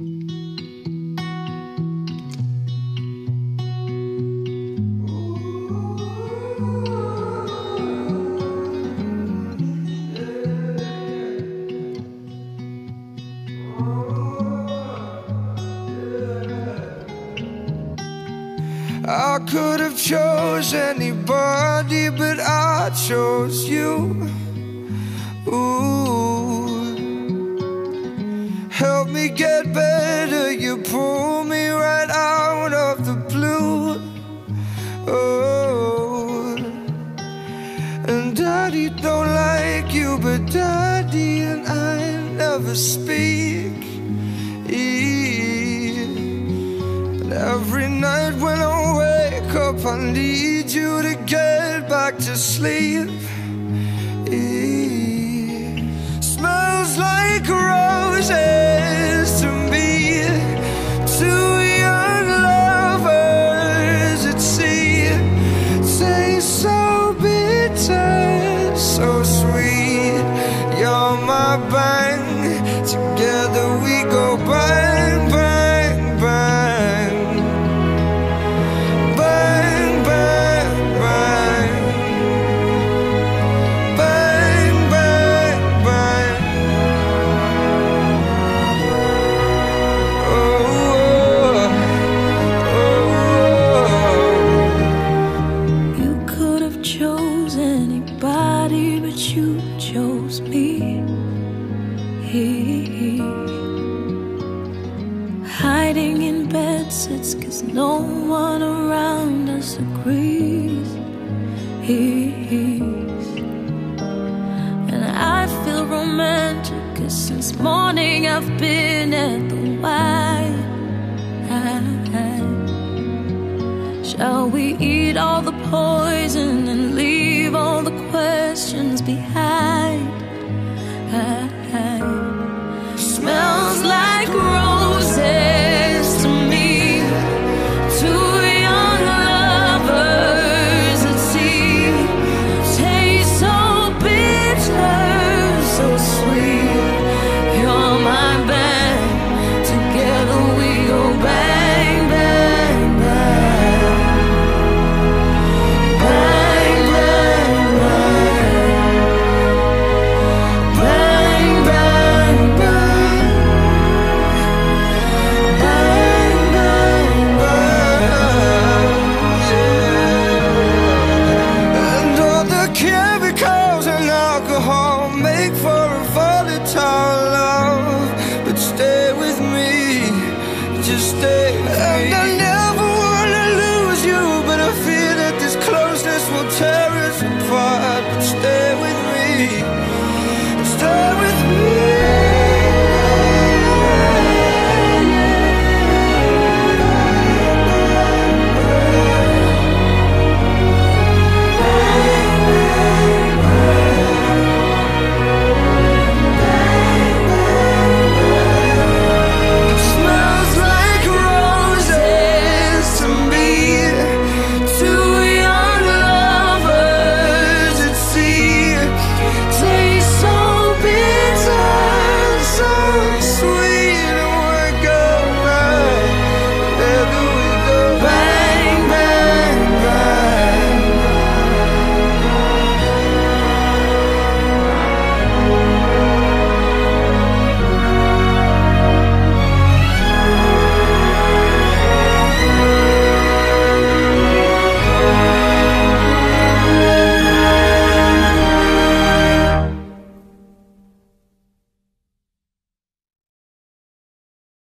I could have chose anybody, but I chose you. Ooh, help me get better. You pull me right out of the blue. Oh, and Daddy don't like you, but Daddy and I never speak. And every night when I wake up, I need you to get back to sleep. Bang. Together we go bang, Hiding in bed sits cause no one around us agrees. And I feel romantic cause since morning I've been at the wine. Shall we eat all the poison